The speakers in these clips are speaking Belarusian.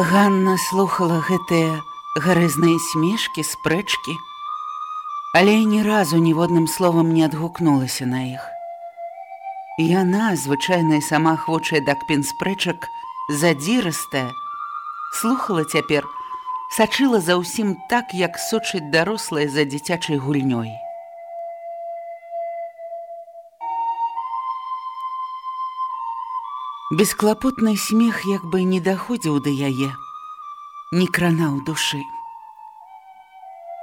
Ганна слухала гэтыя гарэзныя смешкі, спрэчкі, але ні разу ніводным словам не адгукнулася на іх. Яна, звычайная сама хвочая дакпін спрэчак, задзірыстая, слухала цяпер, сачыла за ўсім так, як сочыць дарослая за дзіцячай гульнёй. Бесклапотны смех як бы не даходзіў да яе, не кранаў душы.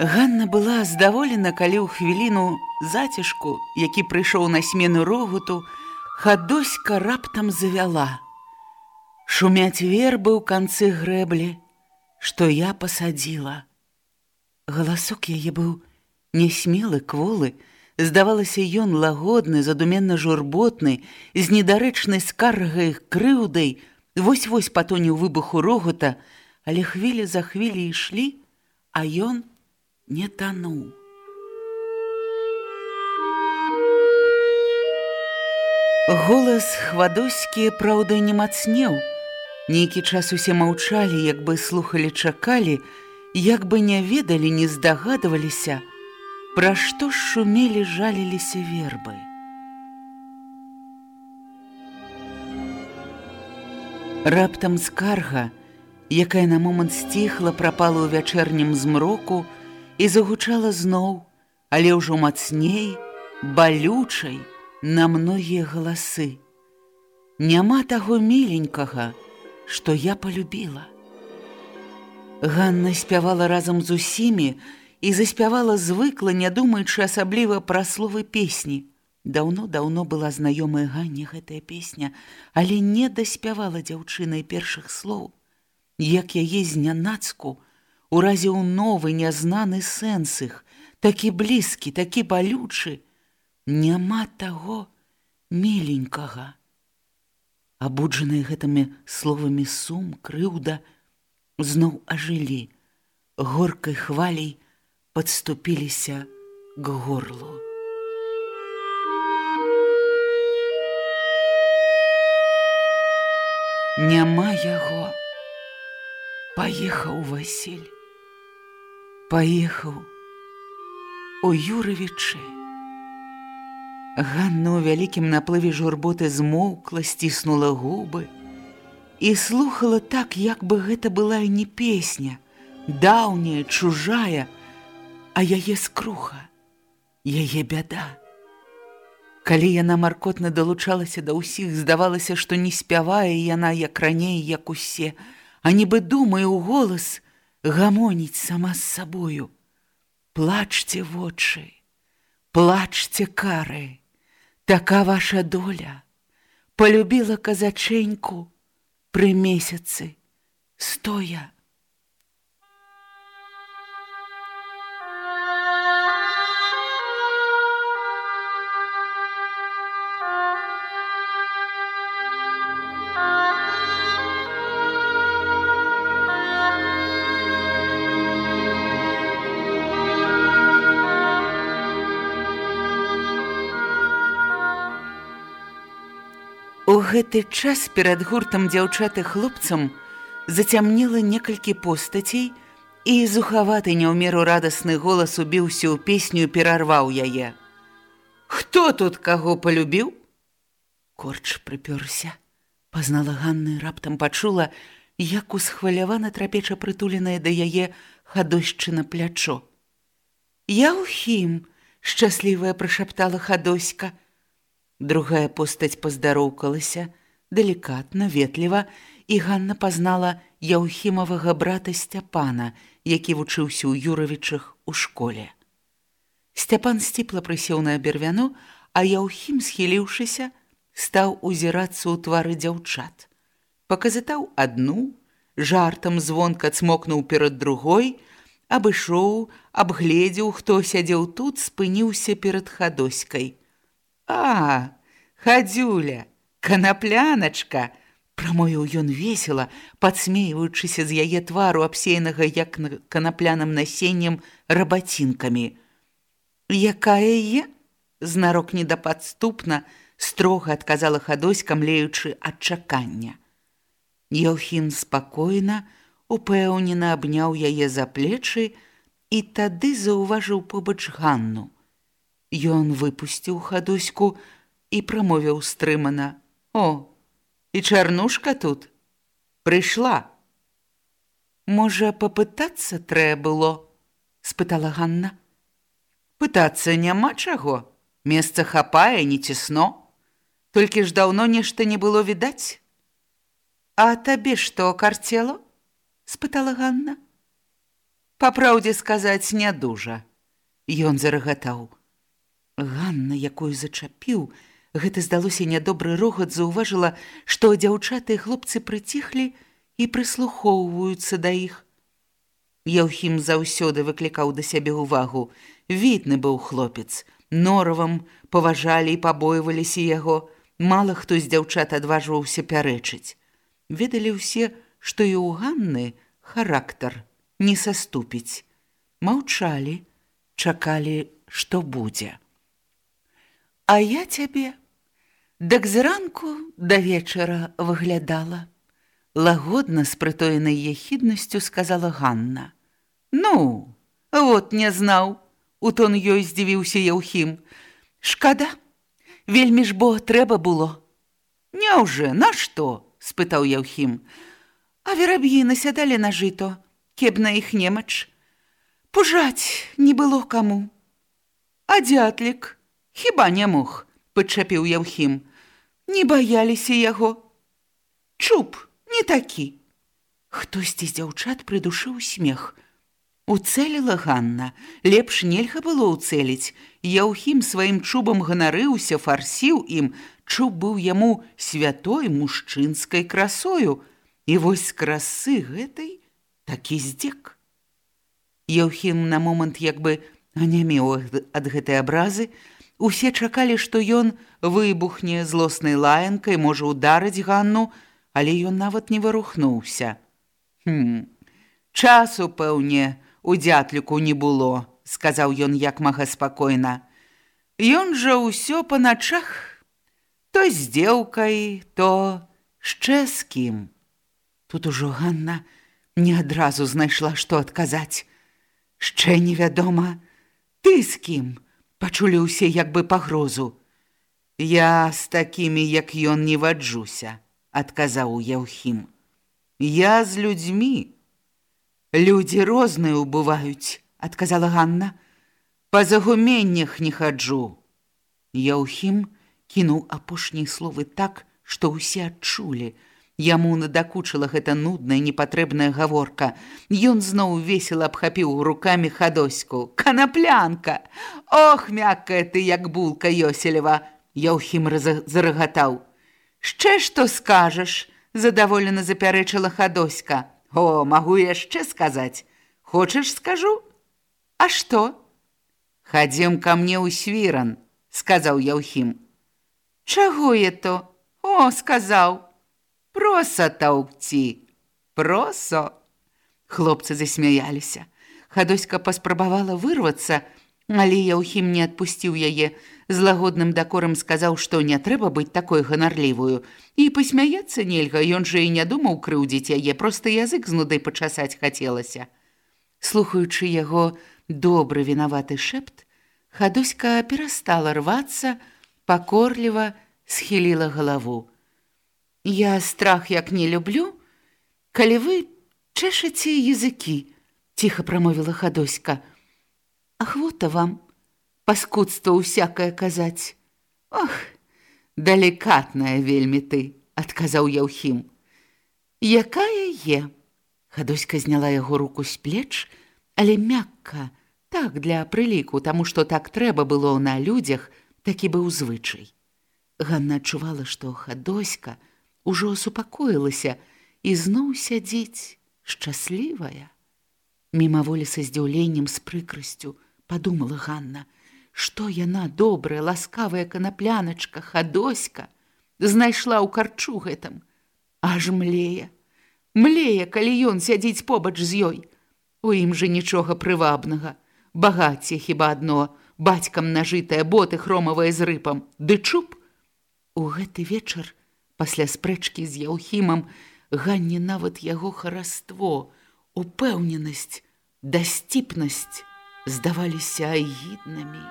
Ганна была здаволена, калі ў хвіліну зацішку, які прыйшоў на смену рогуту, хадоська раптам завяла. Шумяць вербы ў канцы грэблі, што я пасадзіла. Галасок яе быў нясмелы кволы, Здавалася, ён лагодны, задуменна журботны, з недарэчнай скаргай крыўдай, вось-вось патоніў выбуху рогата, але хвілі за хвілі ішлі, а ён не тануў. Голас хвадоські, праўда, не мацнеў. Нейкі час усе маўчалі, як бы слухалі, чакалі, як бы не ведалі, не здагадваліся, Пра што ж шумелі жаліліся вербы. Раптам скарга, якая на момант сціхла, прапала ў вячэрнім змроку і загучала зноў, але ўжо мацней, балючай на многія галасы. Няма таго міленькага, што я полюбіла. Ганна спявала разам з усімі, і заспявала звыкла, не думаючы асабліва пра словы песні. Даўно-даўно была знаёмая ганне гэтая песня, але не даспявала дзяўчынай першых слоў, як яе знянацку уразіў новы нязнаны сэнс іх, такі блізкі, такі балючы, няма таго меленькага. Абуджаныя гэтымі словамі сум, крыўда, зноў ажылі, горкай хвалей, подступіліся к горлу. Няма яго. Паехаў Васіль. Паехаў у Юравічы. Ганна ў вялікім наплыве журботы змоўкла, сціснула губы і слухала так, як бы гэта была і не песня, даўняя, чужая, а яе скруха, яе бяда. Калі яна маркотна далучалася да ўсіх, здавалася, што не спявае яна як раней, як усе, а нібы думае ў голас гамоніць сама з сабою. Плачце вочы, плачце кары, така ваша доля, полюбіла казачэньку пры месяцы, стоя, гэты час перад гуртам дзяўчаты хлопцам зацямнела некалькі постацей і зухаваты няўмеру радасны голас убіўся ў песню перарваў яе. Хто тут каго палюбіў? Корч прыпёрся. Пазнала Ганны, раптам пачула, як усхвалявана трапеча прытуленая да яе хадосьчына плячо. Я ўхім, шчаслівая прышаптала хадоська. Другая постаць паздароўкалася, далікатна, ветліва, і Ганна пазнала яўхімавага брата Сцяпана, які вучыўся ў Юравічах у школе. Сцяпан сціпла прысеў на абервяну, а яўхім, схіліўшыся, стаў узірацца ў твары дзяўчат. Паказытаў адну, жартам звонка цмокнуў перад другой, абышоў, абгледзеў, хто сядзеў тут, спыніўся перад хадоськай. А, хадзюля, канапляначка, прамовіў ён весела, падсмейваючыся з яе твару абсеянага як канапляным насеннем рабацінкамі. Якая е? знарок недападступна, строга адказала хадоська, млеючы ад чакання. Яўхін спакойна, упэўнена абняў яе за плечы і тады заўважыў побач Ганну. Ён выпусціў хадоську і прамовіў стрымана: « О, і чарнушка тут прыйшла. Можа, папытацца трэ было, спытала Ганна. Пытацца няма чаго, месца хапае не цісно, толькі ж даўно нешта не было відаць. А табе што карцело? спытала Ганна. Па праўдзе сказаць не дужа. Ён зарагатаў. Ганна, якую зачапіў, гэта здалося нядобры рогат заўважыла, што дзяўчаты і хлопцы прыціхлі і прыслухоўваюцца да іх. Яўхім заўсёды выклікаў да сябе ўвагу. Відны быў хлопец. Норавам паважалі і пабойваліся яго. Мала хто з дзяўчат адважваўся пярэчыць. Ведалі ўсе, што і ў Ганны характар не саступіць. Маўчалі, чакалі, што будзе. А я цябе дак зранку да вечара выглядала. Лагодна з прытоенай ехіднасцю сказала Ганна. Ну, вот не знаў, у тон ёй здзівіўся Яўхім. Шкада, вельмі ж бо трэба было. Няўжо, нашто? спытаў Яўхім. А вераб'і насядалі на жыто, кеб на іх немач. Пужаць не было каму. А дзятлік, Хіба не мог, падчапіў Яўхім. Не баяліся яго. Чуп, не такі. Хтосьці з дзяўчат прыдушыў смех. Уцэліла Ганна, лепш нельга было ўцэліць. Яўхім сваім чубам ганарыўся, фарсіў ім, чуб быў яму святой мужчынскай красою. І вось красы гэтай такі здзек. Яўхім на момант як бы анямеў ад гэтай абразы, Усе чакалі, што ён выбухне злоснай лаянкай, можа ударыць Ганну, але ён нават не варухнуўся. Хм, часу, пэўне, у дзятліку не было, сказаў ён як мага спакойна. Ён жа ўсё па начах, то з дзеўкай, то шчэ з кім. Тут ужо Ганна не адразу знайшла, што адказаць. Шчэ невядома, ты з кім? Пачулі ўсе як бы пагрозу. Я з такімі, як ён не ваджуся, адказаў Яўхім. Я з людзьмі. Людзі розныя ўбываюць, адказала Ганна. Па загуменнях не хаджу. Яўхім кінуў апошнія словы так, што ўсе адчулі, Яму надакучыла гэта нудная непатрэбная гаворка. Ён зноў весела абхапіў рукамі хадоську. Канаплянка! Ох, мяккая ты, як булка Йоселева! Яўхім зарагатаў. Шчэ што скажаш? задаволена запярэчыла хадоська. О, магу яшчэ сказаць. Хочаш скажу? А што? Хадзем ка мне ў свіран, сказаў Яўхім. Чаго я то? О, сказаў, Проса таўкці, просо. Хлопцы засмяяліся. Хадоська паспрабавала вырвацца, але Яўхім не адпусціў яе. З лагодным дакорам сказаў, што не трэба быць такой ганарлівую. І пасмяяцца нельга, ён жа і не думаў крыўдзіць яе, проста язык з нудай пачасаць хацелася. Слухаючы яго добры вінаваты шэпт, Хадуська перастала рвацца, пакорліва схіліла галаву. Я страх як не люблю, калі вы чэшаце языкі, ціха прамовіла хадоська. Ахвота вам паскудства усякае казаць. Ох, далікатная вельмі ты, адказаў Яўхім. Якая е? Хадоська зняла яго руку з плеч, але мякка, так для прыліку, таму што так трэба было на людзях, такі быў звычай. Ганна адчувала, што хадоська ўжо супакоілася і зноў сядзіць шчаслівая. Мімаволі са здзіўленнем з прыкрасцю падумала Ганна, што яна добрая, ласкавая канапляначка, хадоська, знайшла ў карчу гэтым, аж млее, млее, калі ён сядзіць побач з ёй. У ім жа нічога прывабнага, багацце хіба адно, бацькам нажытыя боты хромавыя з рыпам, ды чуп. У гэты вечар, пасля спрэчкі з яўхімам, ганне нават яго хараство, упэўненасць, дасціпнасць здаваліся агіднымі.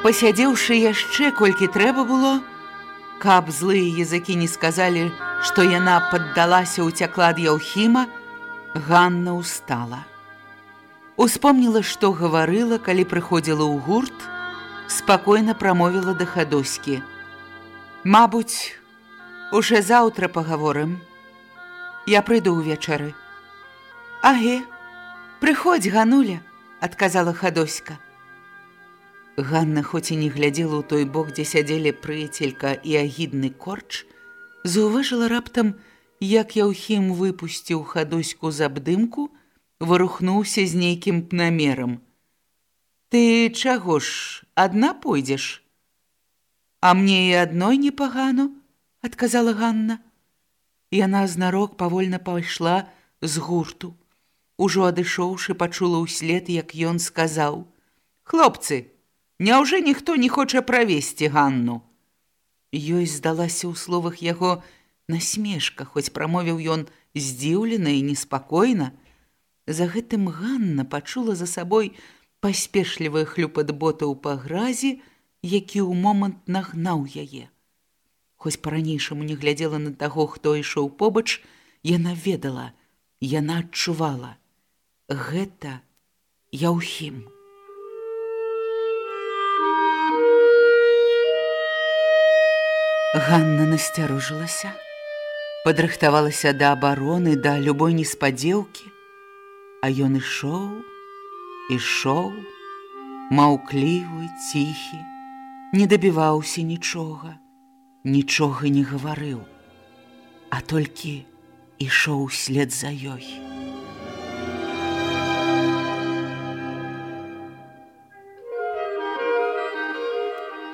Пасядзеўшы яшчэ колькі трэба было, каб злыя языкі не сказалі, што яна паддалася ўцякла ад Яўхіма, Ганна устала. Успомніла, што гаварыла, калі прыходзіла ў гурт, спакойна прамовіла да хадоські. Мабуць, уже заўтра пагаворым. Я прыйду ўвечары. Аге, прыходзь, гануля, адказала хадоська. Ганна хоць і не глядзела ў той бок, дзе сядзелі прыяцелька і агідны корч, заўважыла раптам, як Яўхім выпусціў хадоську з абдымку, варухнуўся з нейкім намерам. Ты чаго ж адна пойдзеш? А мне і адной непагану, адказала Ганна. Яна знарок павольна пайшла з гурту. Ужо адышоўшы пачула ўслед, як ён сказаў: « Хлопцы, Няўжо ніхто не хоча правесці Ганну. Ёй здалася ў словах яго насмешка, хоць прамовіў ён здзіўлена і неспакойна. За гэтым Ганна пачула за сабой паспешлівы хлюпат ботаў па гразі, які ў момант нагнаў яе. Хоць па-ранейшаму не глядзела на таго, хто ішоў побач, яна ведала, яна адчувала: гэта Яўхім. Ганна насцярожылася, падрыхтавалася да абароны да любой неспадзеўкі, а ён ішоў, ішоў, маўклівы, ціхі, не дабіваўся нічога, нічога не гаварыў, а толькі ішоў след за ёй.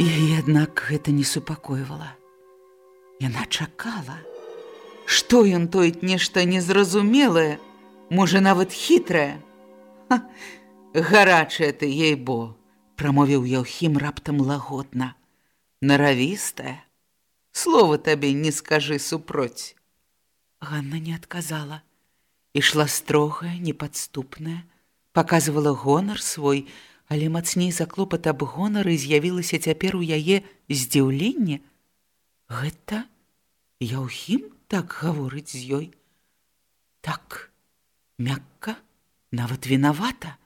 І аднак гэта не супакойвала. Яна чакала. Што ён тоіць нешта незразумелае, можа нават хітрае. Гарачая ты ей бо, прамовіў Яўхім раптам лагодна. Наравістая, Слова табе не скажы супроць. Ганна не адказала. Ішла строгая, непадступная, паказвала гонар свой, але мацней за клопат аб гонары з'явілася цяпер у яе здзіўленне, Гэта Яўхім так гаворыць з ёй. Так, мякка, нават вінавата.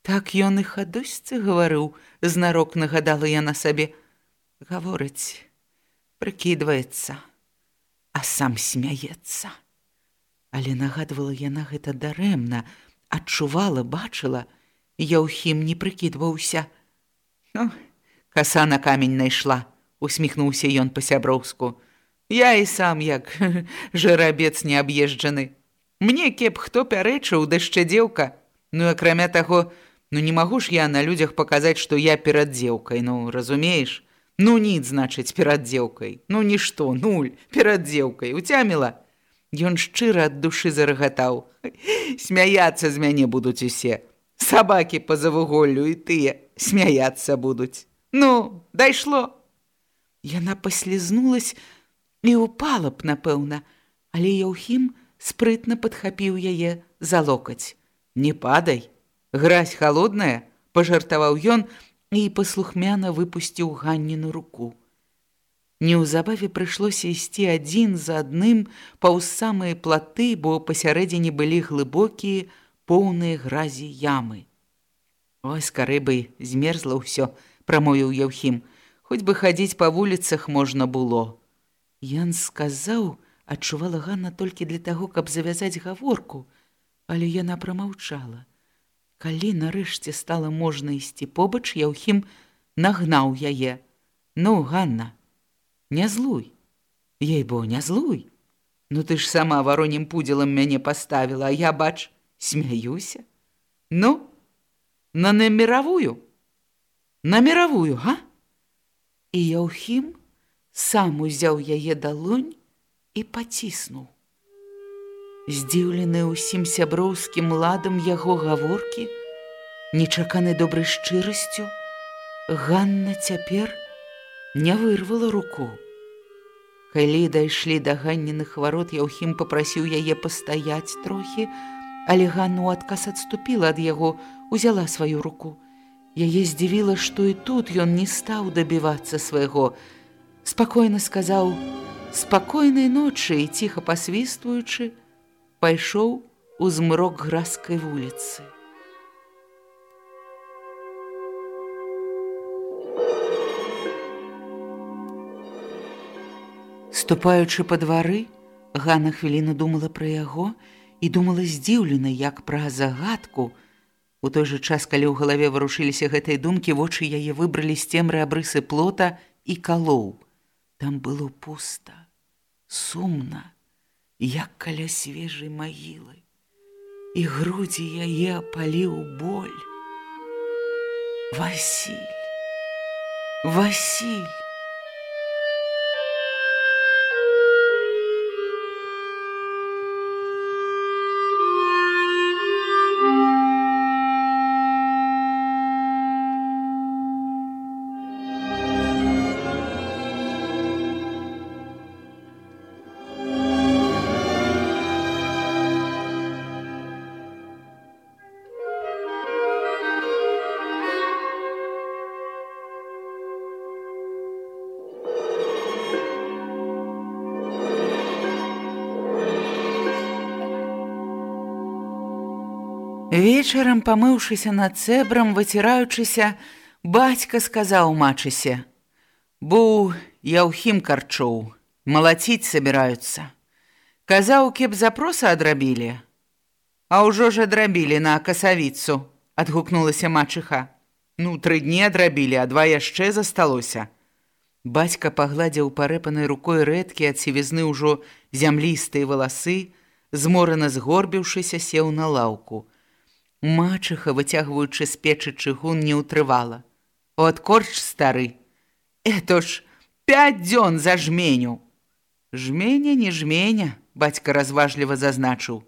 Так ён і хадосьцы гаварыў, знарок нагадала яна сабе. Гаворыць, прыкідваецца, а сам смяецца. Але нагадвала яна гэта дарэмна, адчувала, бачыла, Яўхім не прыкідваўся. Ну, каса на камень найшла усміхнуўся ён па-сяброўску. Я і сам як жарабец неаб'езджаны. Мне кеп хто пярэчыў дэшчэ дзеўка. Ну акрамя таго, ну не магу ж я на людзях паказаць, што я перад дзеўкай, ну разумееш, Ну ніц значыць перад дзеўкай, Ну нішто, нуль, перад дзеўкай уцяміла. Ён шчыра ад душы зарагатаў. Смяяцца з мяне будуць усе. Сабакі па завуголлю і тыя смяяцца будуць. Ну, дайшло. Яна паслізнулась і упала б, напэўна, але Яўхім спрытна падхапіў яе за локаць. Не падай, гразь холодная, пажартаваў ён і паслухмяна выпусціў ганніну руку. Неўзабаве прыйшлося ісці адзін за адным паўз самыя платы, бо пасярэдзіне былі глыбокія, поўныя гразі ямы. Ой, скары бы змерзла ўсё, прамовіў Яўхім, хоць бы хадзіць па вуліцах можна было. Ян сказаў, адчувала Ганна толькі для таго, каб завязаць гаворку, але яна прамаўчала. Калі нарэшце стала можна ісці побач, Яўхім нагнаў яе. Ну, Ганна, Не злуй. Ей бо, не злуй. Ну ты ж сама варонім пудзелам мяне паставіла, а я бач, смяюся. Ну, на наміравую. На міравую, га? І Яўхім сам узяў яе далонь і паціснуў. Здзіўлены ўсім сяброўскім ладам яго гаворкі, нечаканы добрай шчырасцю, Ганна цяпер, не вырвала руку. Калі дайшлі да ганненых варот, Яўхім попрасіў яе пастаяць трохі, але Ганну адказ адступіла ад яго, узяла сваю руку. Яе здзівіла, што і тут ён не стаў дабівацца свайго. Спакойна сказаў: « Спакойнай ночы і ціха пасвістваючы, пайшоў у змрок гразкай вуліцы. Ступаючы па двары, Ганна хвіліну думала пра яго і думала здзіўлена, як пра загадку. У той жа час, калі ў галаве варушыліся гэтыя думкі, вочы яе выбралі з цемры абрысы плота і калоў. Там было пуста, сумна, як каля свежай магілы. І грудзі яе апаліў боль. Васіль! Васіль! Вечарам, памыўшыся над цэбрам, выціраючыся, бацька сказаў мачысе: « Бу яўхім карчоў, малаціць сабіраюцца. Казаў, кеп запроса адрабілі. А ўжо ж адрабілі на касавіцу, адгукнулася мачыха. Ну, тры дні адрабілі, а два яшчэ засталося. Бацька пагладзіў парэпанай рукой рэдкі ад сівізны ўжо зямлістыя валасы, зморана згорбіўшыся сеў на лаўку. Мачыха, выцягваючы з печы чыгун, не ўтрывала. От корч стары. Это ж пять дзён за жменю. Жменя, не жменя, бацька разважліва зазначыў.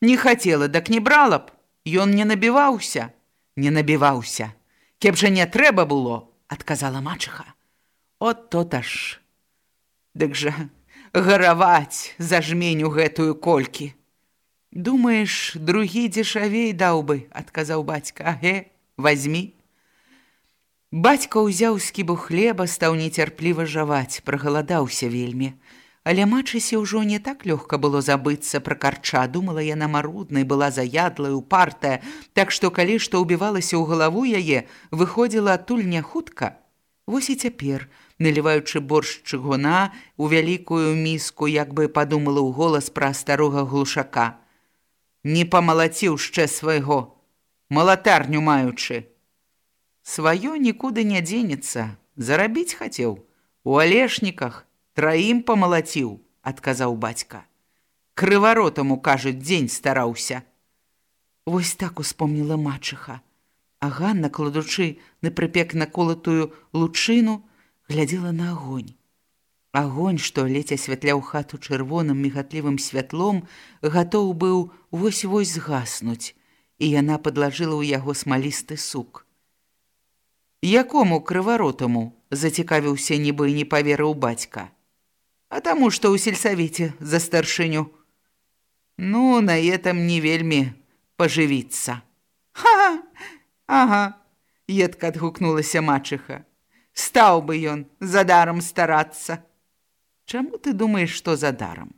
Не хацела, дак не брала б. Ён не набіваўся, не набіваўся. Кеп жа не трэба было, адказала мачыха. От то аж. Дык жа гараваць за жменю гэтую колькі. Думаеш, другі дзешавей даў бы, адказаў бацька, аге, возьми. Бацька ўзяў скібу хлеба, стаў нецярпліва жаваць, прагаладаўся вельмі. Але мачысе ўжо не так лёгка было забыцца пра карча, думала яна маруднай, была заядлая, упартая, так што калі што ўбівалася ў галаву яе, выходзіла адтуль не хутка. Вось і цяпер, наліваючы борщ чыгуна у вялікую міску, як бы падумала ў голас пра старога глушака не памалаціў яшчэ свайго, малатарню маючы. Сваё нікуды не дзенецца, зарабіць хацеў. У алешніках траім памалаціў, адказаў бацька. Крываротаму, кажуць, дзень стараўся. Вось так успомніла мачыха. А Ганна, кладучы на прыпек наколатую лучыну, глядзела на агонь. Агонь, што ледзь асвятляў хату чырвоным мігатлівым святлом, гатоў быў вось-вось згаснуць, і яна падлажыла ў яго смалісты сук. Якому крываротаму зацікавіўся нібы не паверыў бацька. А таму, што ў сельсавеце за старшыню. Ну, на этом не вельмі пажывіцца. Ха! Ага, едка адгукнулася мачыха. Стаў бы ён за даром старацца. Чаму ты думаеш, што за даром?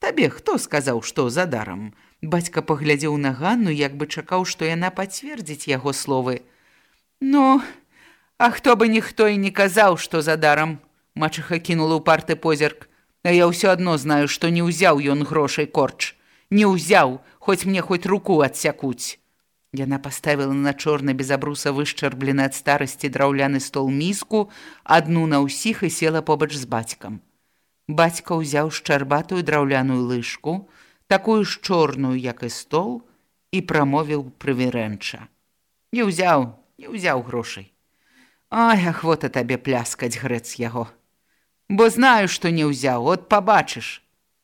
Табе хто сказаў, што за даром? Бацька паглядзеў на Ганну, як бы чакаў, што яна пацвердзіць яго словы. Ну, А хто бы ніхто і не казаў, што за дарам. Мачыха кінула ў парты позірк. А я ўсё адно знаю, што не ўзяў ён грошай корч. Не ўзяў, хоць мне хоць руку адсякуць. Яна паставіла на чорны без абруса вышчарблены ад старасці драўляны стол міску, адну на ўсіх і села побач з бацькам. Бацька ўзяў шчарбатую драўляную лыжку, такую ж чорную, як і стол, і прамовіў прывірэнча. Не ўзяў, не ўзяў грошай. Ай, ахвота табе пляскаць грэц яго. Бо знаю, што не ўзяў, от пабачыш.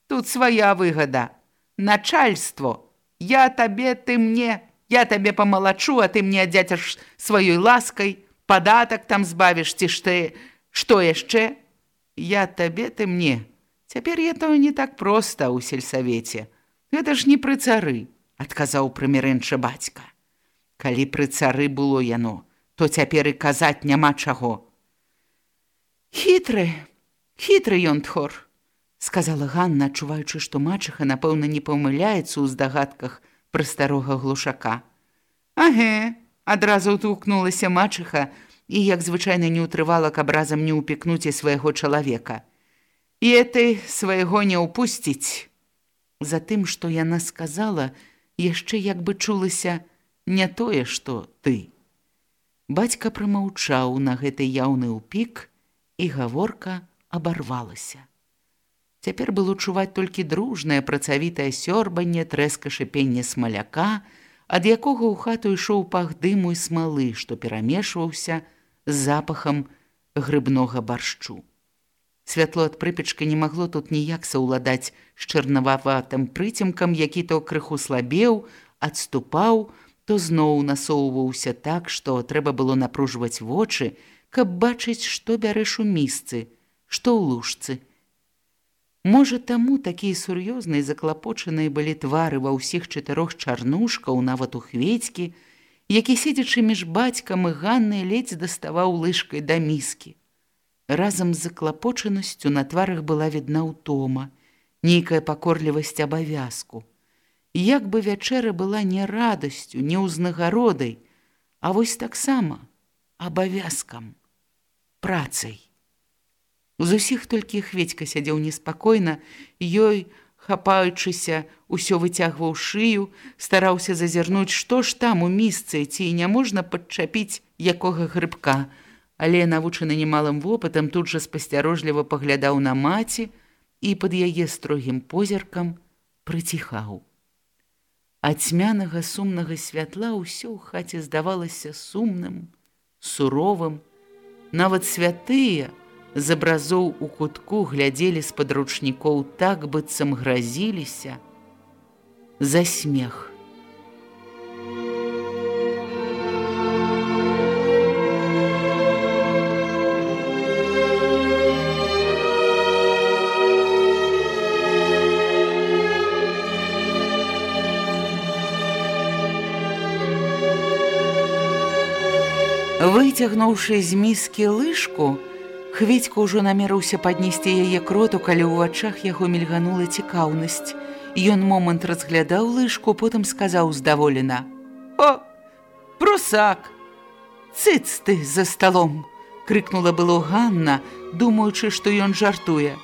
Тут свая выгада. Начальство. Я табе, ты мне, я табе памалачу, а ты мне адзяцяш сваёй ласкай, падатак там збавіш ці ж ты, што яшчэ? Я табе, ты мне. Цяпер я то не так проста ў сельсавеце. Гэта ж не пры цары, адказаў прымірэнча бацька. Калі пры цары было яно, то цяпер і казаць няма чаго. Хітры, хітры ён тхор, сказала Ганна, адчуваючы, што мачыха, напэўна, не памыляецца ў здагадках пра старога глушака. Агэ, адразу утукнулася мачыха і, як звычайна не ўтрывала, каб разам не ўпікнуць і свайго чалавека. І ты свайго не ўпусціць. Затым, што яна сказала, яшчэ як бы чулася не тое, што ты. Бацька прамаўчаў на гэты яўны ўпік, і гаворка абарвалася. Цяпер было чуваць толькі дружнае працавітае сёрбанне трэска шыпення смаляка, ад якога ў хату ішоў пах дыму і смалы, што перамешваўся з запахам грыбнога баршчу. Святло ад прыпечка не магло тут ніяк саўладаць з чарнававатым прыцемкам, які то крыху слабеў, адступаў, то зноў насоўваўся так, што трэба было напружваць вочы, каб бачыць, што бярэш у місцы, што ў лужцы. Можа, таму такія сур'ёзныя заклапочаныя былі твары ва ўсіх чатырох чарнушкаў, нават у хведькі, які седзячы між бацькам і ганнай ледзь даставаў лыжкай да міскі. Разам з заклапочанасцю на тварах была відна ўтома, нейкая пакорлівасць абавязку як бы вячэра была не радасцю, не ўзнагародай, а вось таксама абавязкам, працай. З усіх толькі хведька сядзеў неспакойна, ёй, хапаючыся, усё выцягваў шыю, стараўся зазірнуць, што ж там у місцы, ці няможна падчапіць якога грыбка. Але навучаны немалым вопытам тут жа спасцярожліва паглядаў на маці і пад яе строгім позіркам прыціхаў. Ад цьмянага сумнага святла ўсё ў хаце здавалася сумным, суровым. Нават святыя з абразоў у кутку глядзелі з падручнікоў так быццам гразіліся за смех. Выцягнуўшы з міскі лыжку, хведька ўжо намерыўся паднесці яе кроту, калі ў вачах яго мільганула цікаўнасць. Ён момант разглядаў лыжку, потым сказаў здаволена: « О, прусак! Цыц ты за сталом! крыкнула было Ганна, думаючы, што ён жартуе.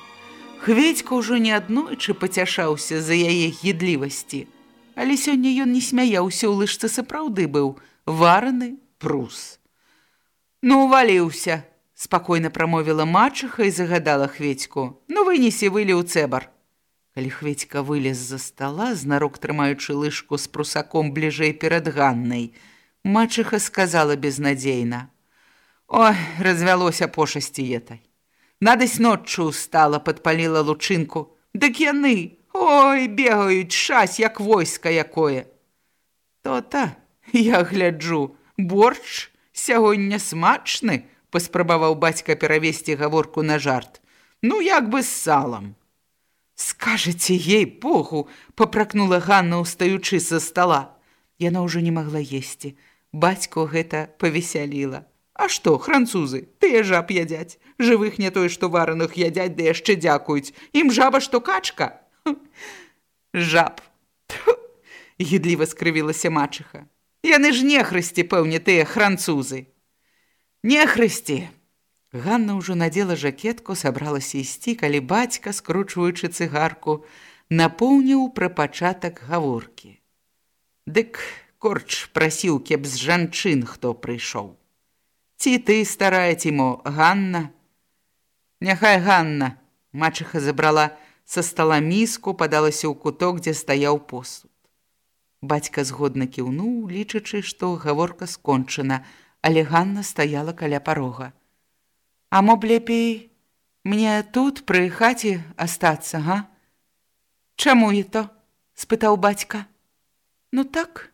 Хведька ўжо не аднойчы пацяшаўся за яе гідлівасці. Але сёння ён не смяяўся ў лыжцы сапраўды быў вараны прус. Ну, валіўся, спакойна прамовіла мачыха і загадала хведьку. Ну, вынесі вылі ў цэбар. Калі хведька вылез за стала, знарок трымаючы лыжку з прусаком бліжэй перад ганнай, мачыха сказала безнадзейна: « Ой, развялося пошасці етай. Надысь ноччу устала, падпаліла лучынку. Дык яны, ой, бегаюць шась, як войска якое. То-то, я гляджу, борщ сягоння смачны, паспрабаваў бацька перавесці гаворку на жарт. Ну, як бы з салам. Скажаце ей Богу, папракнула Ганна, устаючы са стола. Яна ўжо не магла есці. Бацько гэта павесяліла. А што, французы, тыя жаб ядзяць. Жывых не тое, што вараных ядзяць, ды яшчэ дзякуюць. Ім жаба, што качка. Жаб. Гідліва скрывілася мачыха. Яны ж нехрысці, пэўне, тыя французы. Нехрысці. Ганна ўжо надзела жакетку, сабралася ісці, калі бацька, скручваючы цыгарку, напоўніў пра пачатак гаворкі. Дык корч прасіў, кеп з жанчын, хто прыйшоў. Ці ты старая ці мо Ганна? Няхай Ганна, мачыха забрала са стала міску, падалася ў куток, дзе стаяў посуд. Бацька згодна кіўнуў, лічачы, што гаворка скончана, але Ганна стаяла каля парога. А мо б лепей мне тут пры хаце астацца, га? Чаму і то? спытаў бацька. Ну так,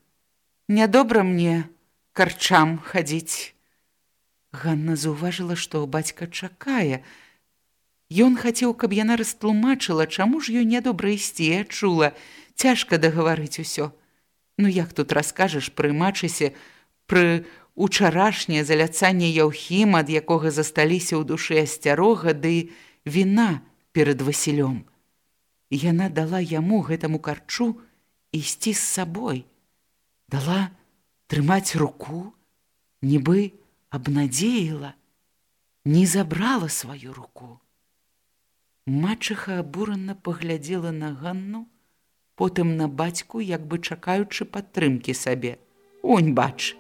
нядобра мне карчам хадзіць. Ганна заўважыла, што бацька чакае. Ён хацеў, каб яна растлумачыла, чаму ж ёй нядобра ісці, я чула, цяжка дагаварыць усё. Ну як тут раскажаш пры мачысе пры учарашняе заляцанне яўхім, ад якога засталіся ў душы асцярога ды віна перад Васілём. Яна дала яму гэтаму карчу ісці з сабой. Дала трымаць руку, нібы, обнадеяла, не забрала сваю руку. Мачыха абурана паглядзела на Ганну, потым на бацьку, як бы чакаючы падтрымкі сабе. Унь бач,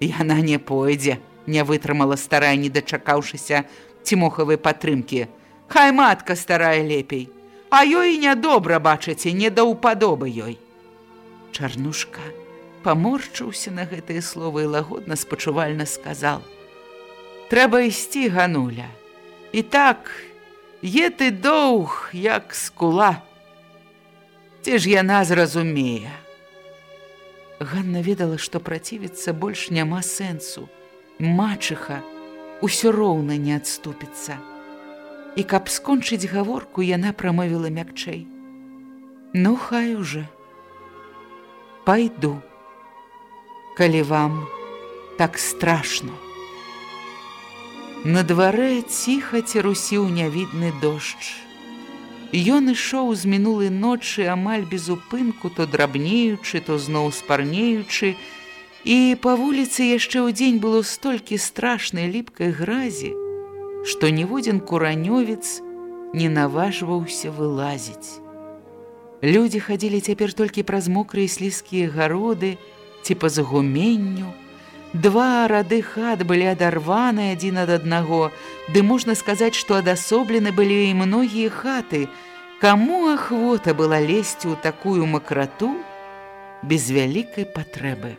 яна не пойдзе, не вытрымала старая, не дачакаўшыся цімохавай падтрымкі. Хай матка старая лепей, а ёй нядобра бачыце, не да ўпадобы ёй. Чарнушка паморчыўся на гэтыя словы і лагодна спачувальна сказал: « Трэба ісці гануля. І так е ты доўг, як скула. Ці ж яна зразумее. Ганна ведала, што працівіцца больш няма сэнсу. Мачыха усё роўна не адступіцца. І каб скончыць гаворку, яна прамовіла мякчэй. Ну хай уже. Пайду калі вам так страшно. На дварэ ціха церусіў нявідны дождж. Ён ішоў з мінулай ночы амаль без упынку, то драбнеючы, то зноў спарнеючы, і па вуліцы яшчэ ў дзень было столькі страшнай ліпкай гразі, што ніводзін куранёвец не наважваўся вылазіць. Людзі хадзілі цяпер толькі праз мокрыя слізкія гароды, ці па загуменню. Два рады хат былі адарваны адзін ад аднаго, ды можна сказаць, што адасоблены былі і многія хаты. Каму ахвота была лезці ў такую макрату без вялікай патрэбы.